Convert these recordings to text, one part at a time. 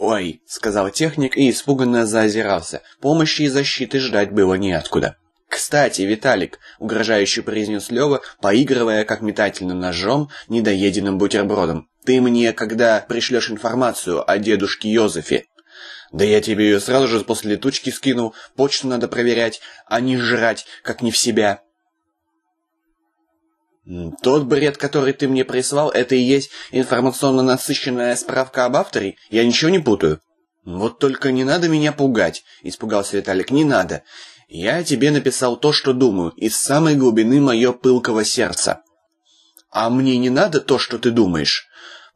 «Ой», — сказал техник и испуганно заозирался. Помощи и защиты ждать было неоткуда. «Кстати, Виталик», — угрожающе произнес Лёва, поигрывая как метательным ножом недоеденным бутербродом, «ты мне, когда пришлешь информацию о дедушке Йозефе, да я тебе ее сразу же после летучки скинул, почту надо проверять, а не жрать, как не в себя». «Тот бред, который ты мне прислал, это и есть информационно насыщенная справка об авторе? Я ничего не путаю?» «Вот только не надо меня пугать», — испугался Виталик, — «не надо. Я тебе написал то, что думаю, из самой глубины моего пылкого сердца». «А мне не надо то, что ты думаешь?»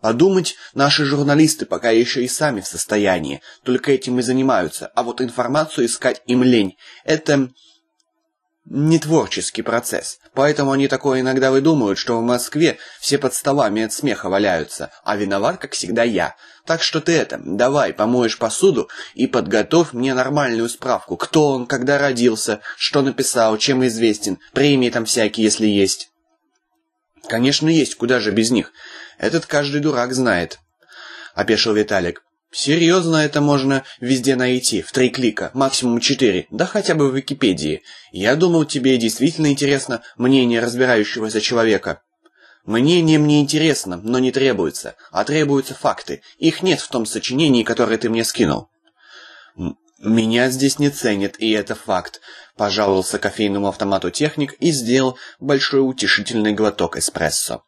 Подумать, наши журналисты пока еще и сами в состоянии, только этим и занимаются, а вот информацию искать им лень. Это не творческий процесс. Поэтому они такое иногда выдумывают, что в Москве все под столами от смеха валяются, а виноват, как всегда, я. Так что ты это, давай, помоешь посуду и подготовь мне нормальную справку. Кто он, когда родился, что написал, чем известен, премии там всякие, если есть. Конечно, есть, куда же без них. Этот каждый дурак знает. Опешил Виталик. Серьезно, это можно везде найти, в три клика, максимум четыре, да хотя бы в Википедии. Я думал, тебе действительно интересно мнение разбирающегося человека. Мнение мне интересно, но не требуется, а требуются факты. Их нет в том сочинении, которое ты мне скинул. Меня здесь не ценят, и это факт, пожаловался кофейному автомату техник и сделал большой утешительный глоток эспрессо.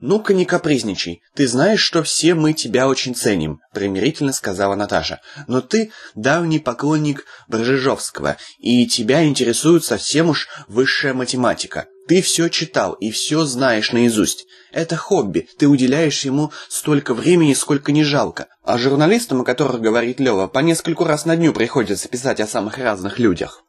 «Ну-ка не капризничай. Ты знаешь, что все мы тебя очень ценим», — примирительно сказала Наташа. «Но ты давний поклонник Бржижовского, и тебя интересует совсем уж высшая математика. Ты все читал и все знаешь наизусть. Это хобби, ты уделяешь ему столько времени, сколько не жалко. А журналистам, о которых говорит Лева, по нескольку раз на дню приходится писать о самых разных людях».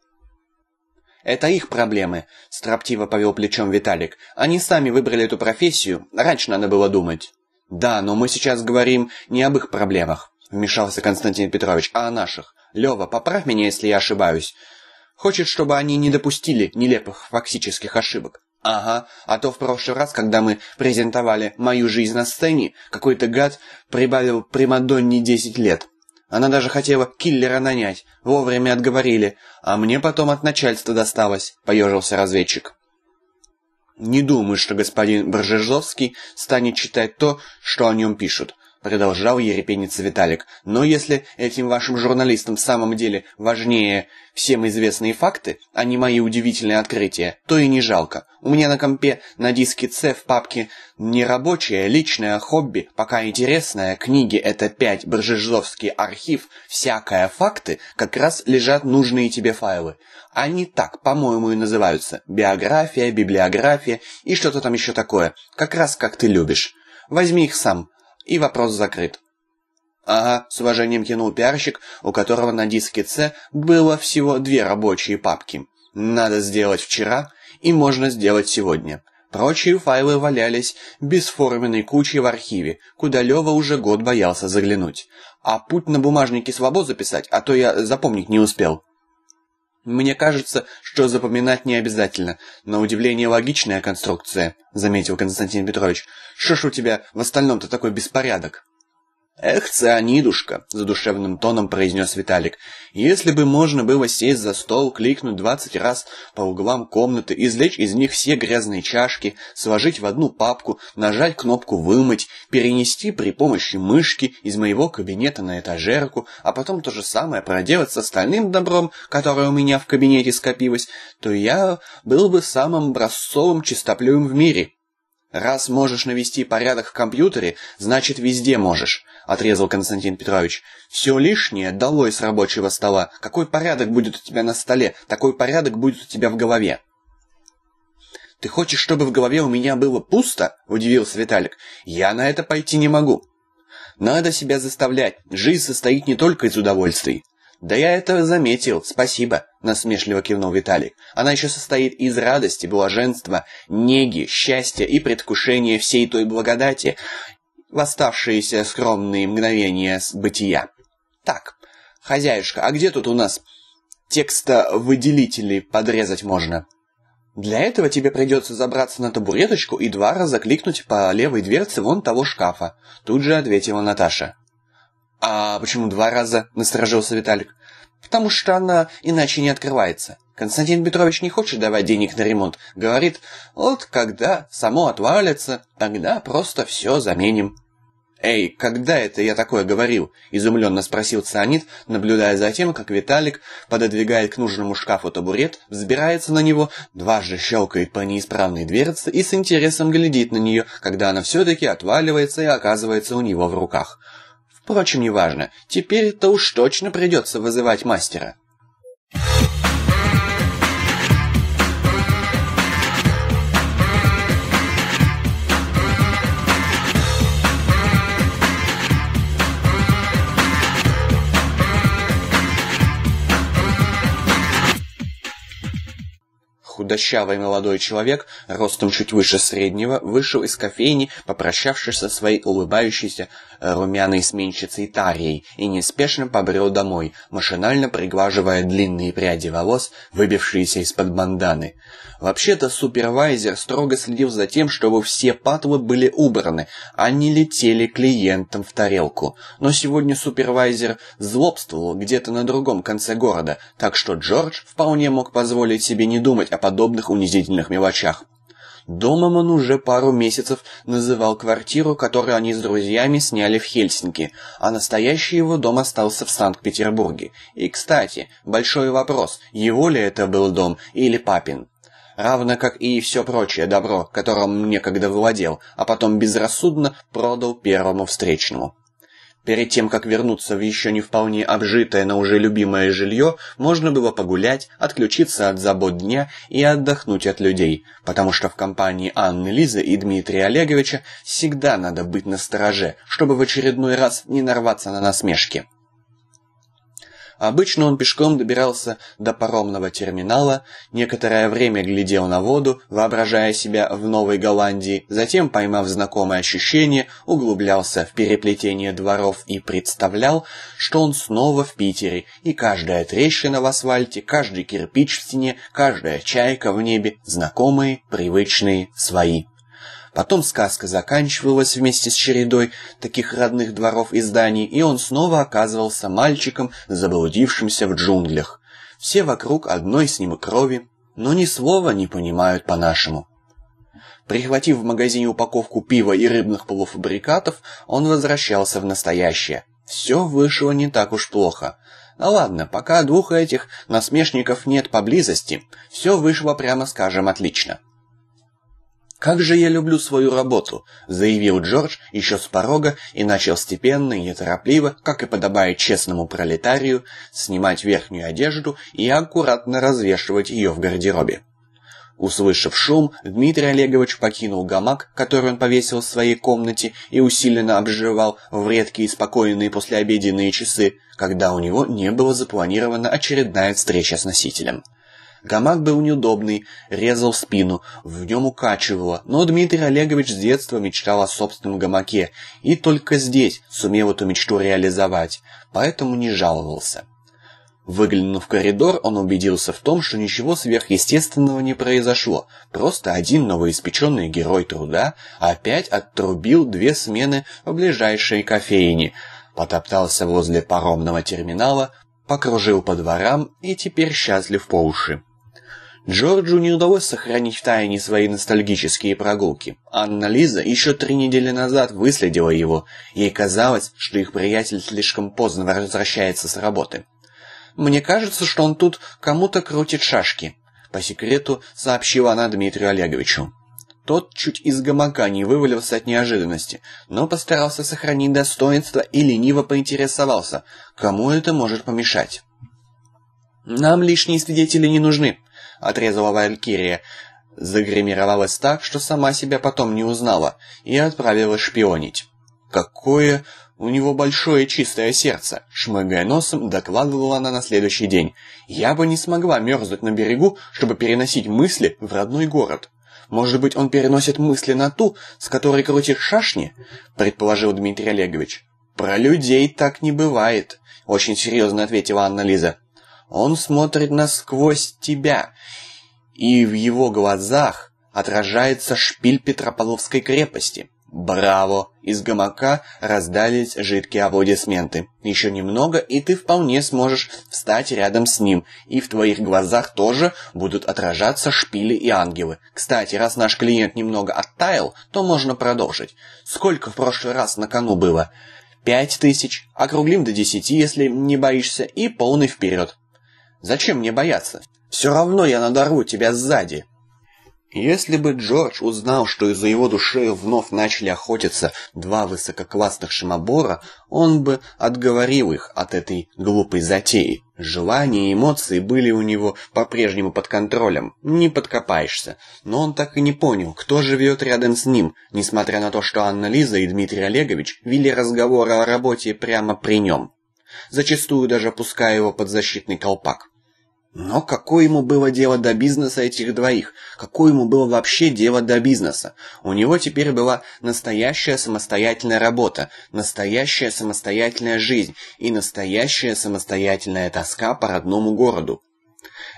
«Это их проблемы», — строптиво повел плечом Виталик. «Они сами выбрали эту профессию. Раньше надо было думать». «Да, но мы сейчас говорим не об их проблемах», — вмешался Константин Петрович, — «а о наших. Лева, поправь меня, если я ошибаюсь. Хочет, чтобы они не допустили нелепых фактических ошибок». «Ага, а то в прошлый раз, когда мы презентовали мою жизнь на сцене, какой-то гад прибавил Примадонне десять лет. Она даже хотела киллера нанять. Вовремя отговорили. А мне потом от начальства досталось», — поежился разведчик. «Не думаю, что господин Бржежовский станет читать то, что о нем пишут. Продолжал ерепениться Виталик. Но если этим вашим журналистам в самом деле важнее всем известные факты, а не мои удивительные открытия, то и не жалко. У меня на компе на диске C в папке не рабочее, личное хобби, пока интересное, книги это 5, Бржежовский архив, всякое факты, как раз лежат нужные тебе файлы. Они так, по-моему, и называются. Биография, библиография и что-то там еще такое. Как раз как ты любишь. Возьми их сам и вопрос закрыт. Ага, с уважением кинул пиарщик, у которого на диске C было всего две рабочие папки. Надо сделать вчера, и можно сделать сегодня. Прочие файлы валялись бесформенной кучей в архиве, куда Лёва уже год боялся заглянуть. А путь на бумажнике свобод записать, а то я запомнить не успел. Мне кажется, что запоминать не обязательно. На удивление логичная конструкция, заметил Константин Петрович. Что ж у тебя в остальном-то такой беспорядок? «Эх, цианидушка!» — задушевным тоном произнес Виталик. «Если бы можно было сесть за стол, кликнуть двадцать раз по углам комнаты, извлечь из них все грязные чашки, сложить в одну папку, нажать кнопку «Вымыть», перенести при помощи мышки из моего кабинета на этажерку, а потом то же самое проделать с остальным добром, которое у меня в кабинете скопилось, то я был бы самым образцовым чистоплюем в мире». «Раз можешь навести порядок в компьютере, значит, везде можешь», — отрезал Константин Петрович. «Все лишнее долой с рабочего стола. Какой порядок будет у тебя на столе, такой порядок будет у тебя в голове». «Ты хочешь, чтобы в голове у меня было пусто?» — удивился Виталик. «Я на это пойти не могу». «Надо себя заставлять. Жизнь состоит не только из удовольствий. «Да я это заметил, спасибо», — насмешливо кивнул Виталик. «Она еще состоит из радости, блаженства, неги, счастья и предвкушения всей той благодати, в оставшиеся скромные мгновения бытия. Так, хозяюшка, а где тут у нас текстовыделители подрезать можно?» Для этого тебе придется забраться на табуреточку и два раза кликнуть по левой дверце вон того шкафа», — тут же ответила Наташа. «А почему два раза?» — насторожился Виталик. «Потому что она иначе не открывается. Константин Петрович не хочет давать денег на ремонт. Говорит, вот когда само отвалится, тогда просто все заменим». «Эй, когда это я такое говорил?» – изумленно спросил Цианид, наблюдая за тем, как Виталик пододвигает к нужному шкафу табурет, взбирается на него, дважды щелкает по неисправной дверце и с интересом глядит на нее, когда она все-таки отваливается и оказывается у него в руках. Впрочем, неважно, теперь-то уж точно придется вызывать мастера. Худощавый молодой человек, ростом чуть выше среднего, вышел из кофейни, попрощавшись со своей улыбающейся э, румяной сменщицей Тарией, и неспешно побрел домой, машинально приглаживая длинные пряди волос, выбившиеся из-под банданы. Вообще-то супервайзер строго следил за тем, чтобы все патлы были убраны, а не летели клиентам в тарелку. Но сегодня супервайзер злобствовал где-то на другом конце города, так что Джордж вполне мог позволить себе не думать о подобных унизительных мелочах. Домом он уже пару месяцев называл квартиру, которую они с друзьями сняли в Хельсинки, а настоящий его дом остался в Санкт-Петербурге. И, кстати, большой вопрос, его ли это был дом или папин равно как и все прочее добро, которым некогда владел, а потом безрассудно продал первому встречному. Перед тем, как вернуться в еще не вполне обжитое, но уже любимое жилье, можно было погулять, отключиться от забот дня и отдохнуть от людей, потому что в компании Анны Лизы и Дмитрия Олеговича всегда надо быть настороже, чтобы в очередной раз не нарваться на насмешки. Обычно он пешком добирался до паромного терминала, некоторое время глядел на воду, воображая себя в Новой Голландии, затем, поймав знакомое ощущение, углублялся в переплетение дворов и представлял, что он снова в Питере, и каждая трещина в асфальте, каждый кирпич в стене, каждая чайка в небе знакомые, привычные, свои. Потом сказка заканчивалась вместе с чередой таких родных дворов и зданий, и он снова оказывался мальчиком, заблудившимся в джунглях. Все вокруг одной с ним крови, но ни слова не понимают по-нашему. Прихватив в магазине упаковку пива и рыбных полуфабрикатов, он возвращался в настоящее. Все вышло не так уж плохо. Ну ладно, пока двух этих насмешников нет поблизости, все вышло, прямо скажем, отлично. «Как же я люблю свою работу», — заявил Джордж еще с порога и начал степенно и неторопливо, как и подобает честному пролетарию, снимать верхнюю одежду и аккуратно развешивать ее в гардеробе. Услышав шум, Дмитрий Олегович покинул гамак, который он повесил в своей комнате и усиленно обживал в редкие спокойные послеобеденные часы, когда у него не было запланирована очередная встреча с носителем. Гамак был неудобный, резал спину, в нем укачивало, но Дмитрий Олегович с детства мечтал о собственном гамаке и только здесь сумел эту мечту реализовать, поэтому не жаловался. Выглянув в коридор, он убедился в том, что ничего сверхъестественного не произошло. Просто один новоиспеченный герой труда опять оттрубил две смены в ближайшей кофейне, потоптался возле паромного терминала, покружил по дворам и теперь счастлив по уши. Джорджу не удалось сохранить в тайне свои ностальгические прогулки. Анна Лиза еще три недели назад выследила его. Ей казалось, что их приятель слишком поздно возвращается с работы. «Мне кажется, что он тут кому-то крутит шашки», — по секрету сообщила она Дмитрию Олеговичу. Тот чуть из гамака не вывалился от неожиданности, но постарался сохранить достоинство и лениво поинтересовался, кому это может помешать. «Нам лишние свидетели не нужны», — отрезала Валькирия. Загримировалась так, что сама себя потом не узнала, и отправилась шпионить. «Какое у него большое чистое сердце!» Шмыгая носом, докладывала она на следующий день. «Я бы не смогла мерзнуть на берегу, чтобы переносить мысли в родной город». «Может быть, он переносит мысли на ту, с которой крутит шашни?» предположил Дмитрий Олегович. «Про людей так не бывает», — очень серьезно ответила Анна-Лиза. Он смотрит насквозь тебя и в его глазах отражается шпиль Петропавловской крепости. «Браво!» Из гамака раздались жидкие аплодисменты. «Еще немного, и ты вполне сможешь встать рядом с ним, и в твоих глазах тоже будут отражаться шпили и ангелы. Кстати, раз наш клиент немного оттаял, то можно продолжить. Сколько в прошлый раз на кону было?» «Пять тысяч. Округлим до десяти, если не боишься, и полный вперед». «Зачем мне бояться? Все равно я надорву тебя сзади». Если бы Джордж узнал, что из-за его души вновь начали охотиться два высококлассных шимобора, он бы отговорил их от этой глупой затеи. Желания и эмоции были у него по-прежнему под контролем, не подкопаешься. Но он так и не понял, кто живет рядом с ним, несмотря на то, что Анна-Лиза и Дмитрий Олегович вели разговоры о работе прямо при нем, зачастую даже опуская его под защитный колпак. Но какое ему было дело до бизнеса этих двоих? Какое ему было вообще дело до бизнеса? У него теперь была настоящая самостоятельная работа, настоящая самостоятельная жизнь и настоящая самостоятельная тоска по родному городу.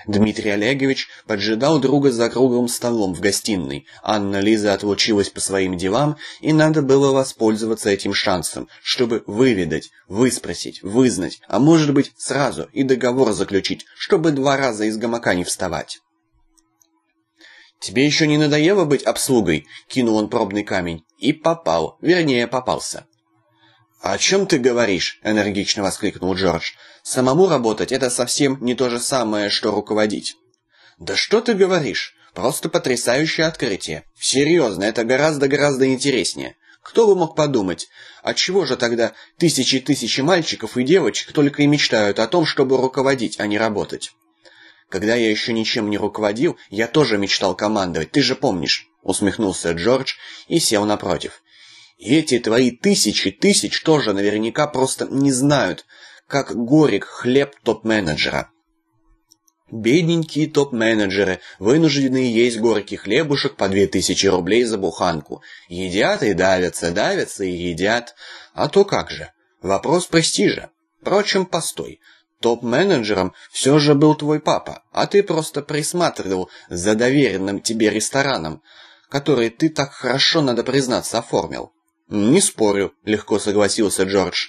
Дмитрий Олегович поджидал друга за круглым столом в гостиной. Анна-Лиза отлучилась по своим делам, и надо было воспользоваться этим шансом, чтобы выведать, выспросить, вызнать, а может быть сразу и договор заключить, чтобы два раза из гамака не вставать. «Тебе еще не надоело быть обслугой?» — кинул он пробный камень. И попал, вернее, попался. «О чем ты говоришь?» — энергично воскликнул Джордж. «Самому работать — это совсем не то же самое, что руководить». «Да что ты говоришь? Просто потрясающее открытие. Серьезно, это гораздо-гораздо интереснее. Кто бы мог подумать? Отчего же тогда тысячи тысячи мальчиков и девочек только и мечтают о том, чтобы руководить, а не работать?» «Когда я еще ничем не руководил, я тоже мечтал командовать, ты же помнишь?» Усмехнулся Джордж и сел напротив. И эти твои тысячи тысяч тоже наверняка просто не знают, как горек хлеб топ-менеджера. Бедненькие топ-менеджеры вынуждены есть горький хлебушек по две тысячи рублей за буханку. Едят и давятся, давятся и едят. А то как же? Вопрос престижа. Впрочем, постой. Топ-менеджером все же был твой папа, а ты просто присматривал за доверенным тебе рестораном, который ты так хорошо, надо признаться, оформил. «Не спорю», — легко согласился Джордж.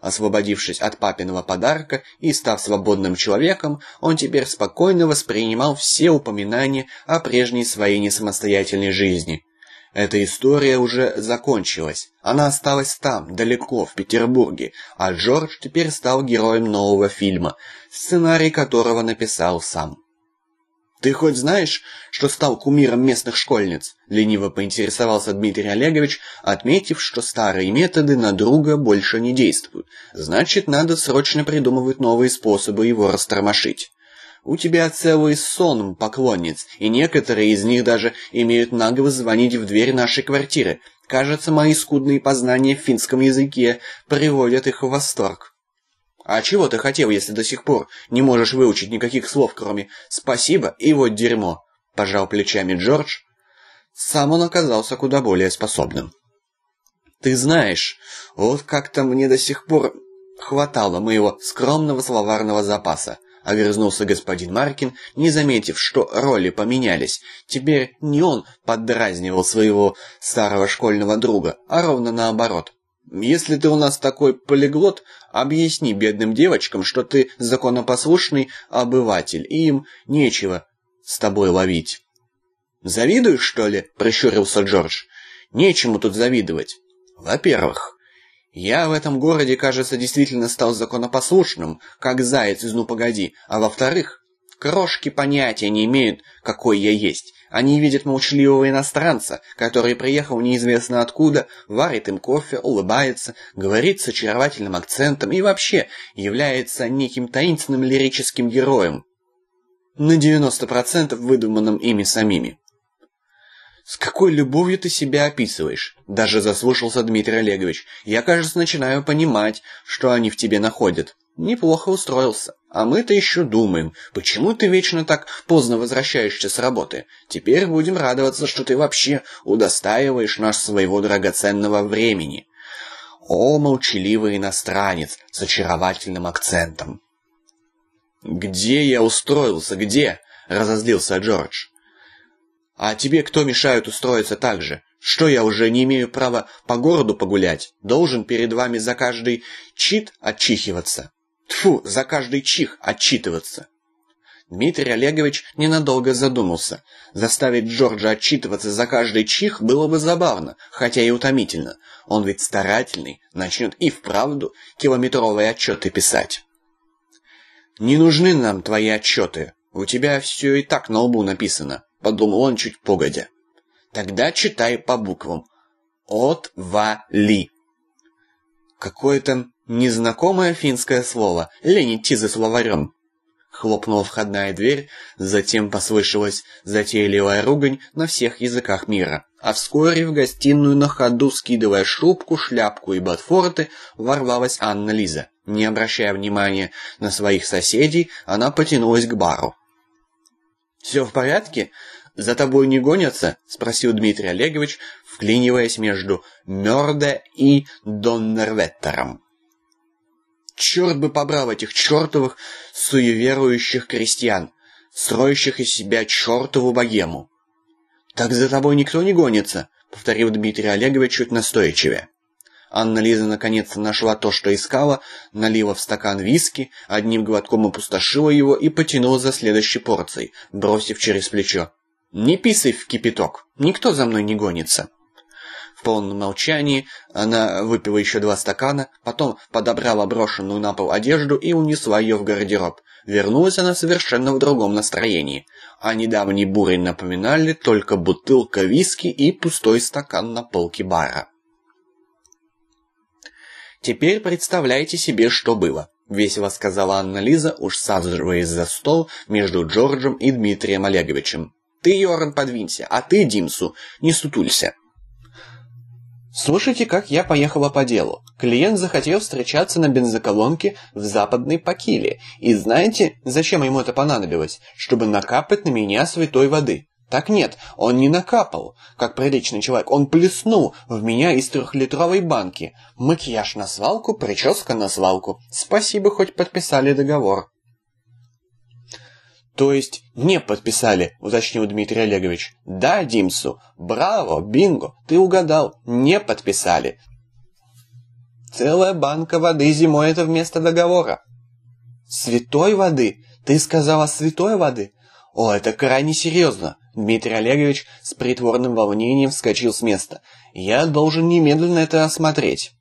Освободившись от папиного подарка и став свободным человеком, он теперь спокойно воспринимал все упоминания о прежней своей несамостоятельной жизни. Эта история уже закончилась. Она осталась там, далеко, в Петербурге, а Джордж теперь стал героем нового фильма, сценарий которого написал сам. «Ты хоть знаешь, что стал кумиром местных школьниц?» — лениво поинтересовался Дмитрий Олегович, отметив, что старые методы на друга больше не действуют. «Значит, надо срочно придумывать новые способы его растормошить». «У тебя целый сон поклонниц, и некоторые из них даже имеют нагло звонить в дверь нашей квартиры. Кажется, мои скудные познания в финском языке приводят их в восторг». «А чего ты хотел, если до сих пор не можешь выучить никаких слов, кроме «спасибо» и «вот дерьмо»?» – пожал плечами Джордж. Сам он оказался куда более способным. «Ты знаешь, вот как-то мне до сих пор хватало моего скромного словарного запаса», — огрызнулся господин Маркин, не заметив, что роли поменялись. Теперь не он поддразнивал своего старого школьного друга, а ровно наоборот. Если ты у нас такой полиглот, объясни бедным девочкам, что ты законопослушный обыватель, и им нечего с тобой ловить. Завидуешь, что ли? прищурился Джордж. Нечему тут завидовать. Во-первых, я в этом городе, кажется, действительно стал законопослушным, как заяц из «Ну, погоди», а во-вторых, крошки понятия не имеют, какой я есть. Они видят молчаливого иностранца, который приехал неизвестно откуда, варит им кофе, улыбается, говорит с очаровательным акцентом и вообще является неким таинственным лирическим героем, на 90% выдуманным ими самими. «С какой любовью ты себя описываешь?» Даже заслушался Дмитрий Олегович. «Я, кажется, начинаю понимать, что они в тебе находят. Неплохо устроился. А мы-то еще думаем, почему ты вечно так поздно возвращаешься с работы? Теперь будем радоваться, что ты вообще удостаиваешь нас своего драгоценного времени. О, молчаливый иностранец с очаровательным акцентом. «Где я устроился? Где?» разозлился Джордж. «А тебе кто мешает устроиться так же? Что я уже не имею права по городу погулять? Должен перед вами за каждый чит отчихиваться? Тфу, за каждый чих отчитываться!» Дмитрий Олегович ненадолго задумался. Заставить Джорджа отчитываться за каждый чих было бы забавно, хотя и утомительно. Он ведь старательный, начнет и вправду километровые отчеты писать. «Не нужны нам твои отчеты. У тебя все и так на лбу написано», — подумал он чуть погодя. «Тогда читай по буквам. От-ва-ли». Какое-то незнакомое финское слово. Лень идти за словарем. Хлопнула входная дверь, затем послышалась затейливая ругань на всех языках мира. А вскоре в гостиную на ходу, скидывая шубку, шляпку и ботфорты, ворвалась Анна Лиза. Не обращая внимания на своих соседей, она потянулась к бару. «Все в порядке? За тобой не гонятся?» — спросил Дмитрий Олегович, вклиниваясь между Мёрде и Доннерветтером. Черт бы побрал этих чертовых суеверующих крестьян, строящих из себя чертову богему. «Так за тобой никто не гонится», — повторил Дмитрий Олегович чуть настойчивее. Анна-Лиза наконец нашла то, что искала, налила в стакан виски, одним глотком опустошила его и потянула за следующей порцией, бросив через плечо. «Не писай в кипяток, никто за мной не гонится». В полном молчании она выпила еще два стакана, потом подобрала брошенную на пол одежду и унесла ее в гардероб. Вернулась она совершенно в другом настроении. А недавней бурей напоминали только бутылка виски и пустой стакан на полке бара. «Теперь представляйте себе, что было», — весело сказала Анна-Лиза, уж саживаясь за стол между Джорджем и Дмитрием Олеговичем. «Ты, Йоран, подвинься, а ты, Димсу, не сутулься». Слушайте, как я поехала по делу. Клиент захотел встречаться на бензоколонке в западной Пакиле. И знаете, зачем ему это понадобилось? Чтобы накапать на меня святой воды. Так нет, он не накапал, как приличный человек. Он плеснул в меня из трехлитровой банки. Макияж на свалку, прическа на свалку. Спасибо, хоть подписали договор. «То есть не подписали», — уточнил Дмитрий Олегович. «Да, Димсу. Браво, бинго, ты угадал. Не подписали». «Целая банка воды зимой — это вместо договора». «Святой воды? Ты сказала святой воды?» «О, это крайне серьезно!» Дмитрий Олегович с притворным волнением вскочил с места. «Я должен немедленно это осмотреть».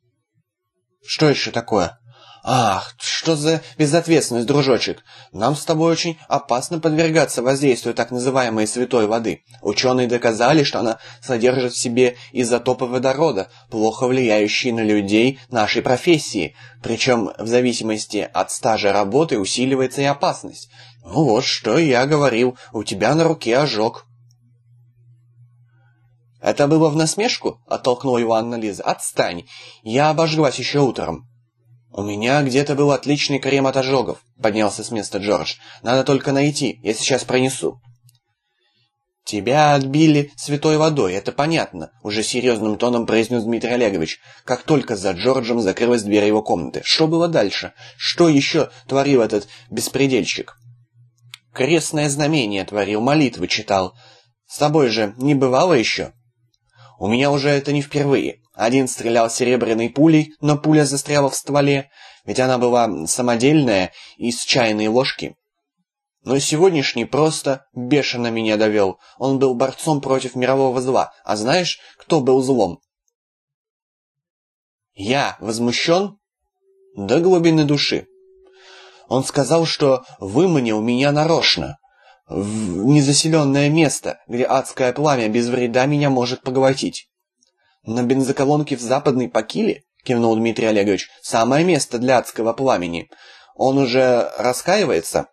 «Что еще такое?» «Ах, что за безответственность, дружочек! Нам с тобой очень опасно подвергаться воздействию так называемой святой воды. Ученые доказали, что она содержит в себе изотопы водорода, плохо влияющие на людей нашей профессии. Причем в зависимости от стажа работы усиливается и опасность. Ну вот, что я говорил, у тебя на руке ожог». «Это было в насмешку?» — оттолкнула его Анна-Лиза. «Отстань! Я обожглась еще утром». «У меня где-то был отличный крем от ожогов», — поднялся с места Джордж. «Надо только найти, я сейчас пронесу». «Тебя отбили святой водой, это понятно», — уже серьезным тоном произнес Дмитрий Олегович, как только за Джорджем закрылась дверь его комнаты. «Что было дальше? Что еще творил этот беспредельщик?» «Крестное знамение творил, молитвы читал. С тобой же не бывало еще?» «У меня уже это не впервые. Один стрелял серебряной пулей, но пуля застряла в стволе, ведь она была самодельная, из чайной ложки. Но сегодняшний просто бешено меня довел. Он был борцом против мирового зла. А знаешь, кто был злом? Я возмущен до глубины души. Он сказал, что выманил меня нарочно, в незаселенное место, где адское пламя без вреда меня может поглотить. «На бензоколонке в западной Пакиле?» — кивнул Дмитрий Олегович. «Самое место для адского пламени. Он уже раскаивается?»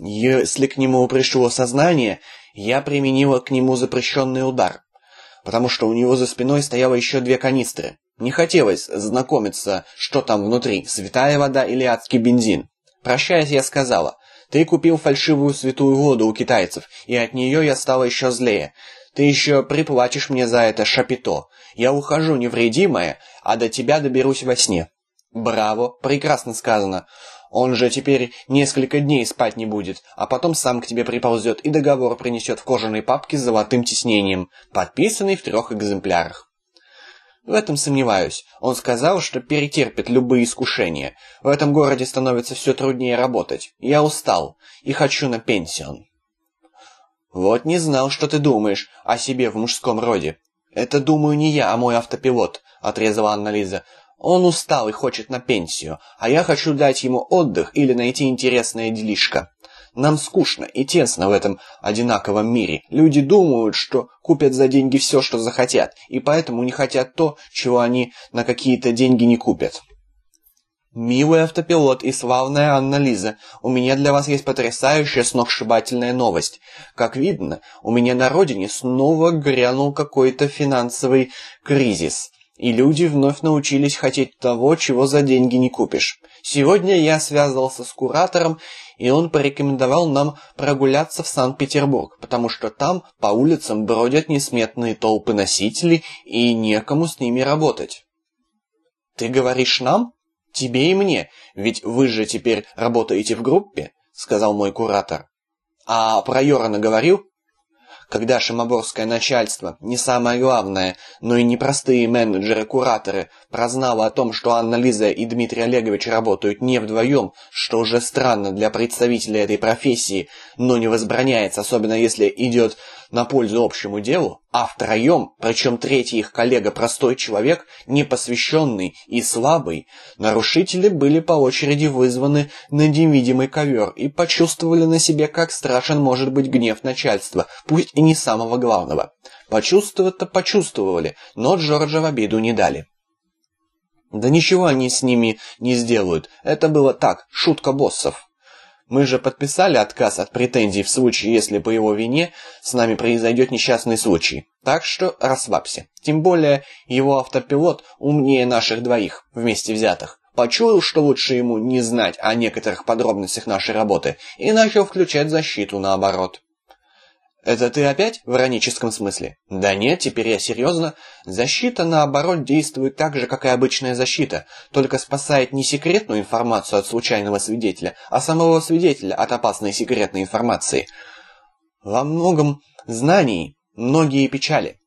Если к нему пришло сознание, я применила к нему запрещенный удар, потому что у него за спиной стояло еще две канистры. Не хотелось знакомиться, что там внутри, святая вода или адский бензин. Прощаясь, я сказала, ты купил фальшивую святую воду у китайцев, и от нее я стала еще злее. Ты еще приплатишь мне за это шапито. Я ухожу невредимая, а до тебя доберусь во сне». «Браво! Прекрасно сказано!» Он же теперь несколько дней спать не будет, а потом сам к тебе приползет и договор принесет в кожаной папке с золотым тиснением, подписанный в трех экземплярах. В этом сомневаюсь. Он сказал, что перетерпит любые искушения. В этом городе становится все труднее работать. Я устал и хочу на пенсион. Вот не знал, что ты думаешь о себе в мужском роде. Это думаю не я, а мой автопилот, отрезала Анна-Лиза. Он устал и хочет на пенсию, а я хочу дать ему отдых или найти интересное делишко. Нам скучно и тесно в этом одинаковом мире. Люди думают, что купят за деньги все, что захотят, и поэтому не хотят то, чего они на какие-то деньги не купят. Милый автопилот и славная Анна-Лиза, у меня для вас есть потрясающая сногсшибательная новость. Как видно, у меня на родине снова грянул какой-то финансовый кризис и люди вновь научились хотеть того, чего за деньги не купишь. Сегодня я связывался с куратором, и он порекомендовал нам прогуляться в Санкт-Петербург, потому что там по улицам бродят несметные толпы носителей, и некому с ними работать. «Ты говоришь нам? Тебе и мне, ведь вы же теперь работаете в группе», — сказал мой куратор. «А про Йорана говорил?» когда шимоборское начальство, не самое главное, но и непростые менеджеры-кураторы, прознало о том, что Анна-Лиза и Дмитрий Олегович работают не вдвоем, что уже странно для представителя этой профессии, но не возбраняется, особенно если идет на пользу общему делу, а втроем, причем третий их коллега простой человек, непосвященный и слабый, нарушители были по очереди вызваны на невидимый ковер и почувствовали на себе, как страшен может быть гнев начальства, пусть и не самого главного. Почувствовать-то почувствовали, но Джорджа в обиду не дали. Да ничего они с ними не сделают, это было так, шутка боссов. Мы же подписали отказ от претензий в случае, если по его вине с нами произойдет несчастный случай. Так что расслабься. Тем более его автопилот умнее наших двоих, вместе взятых. Почуял, что лучше ему не знать о некоторых подробностях нашей работы, и начал включать защиту наоборот. Это ты опять в ироническом смысле? Да нет, теперь я серьезно. Защита, наоборот, действует так же, как и обычная защита, только спасает не секретную информацию от случайного свидетеля, а самого свидетеля от опасной секретной информации. Во многом знаний, многие печали.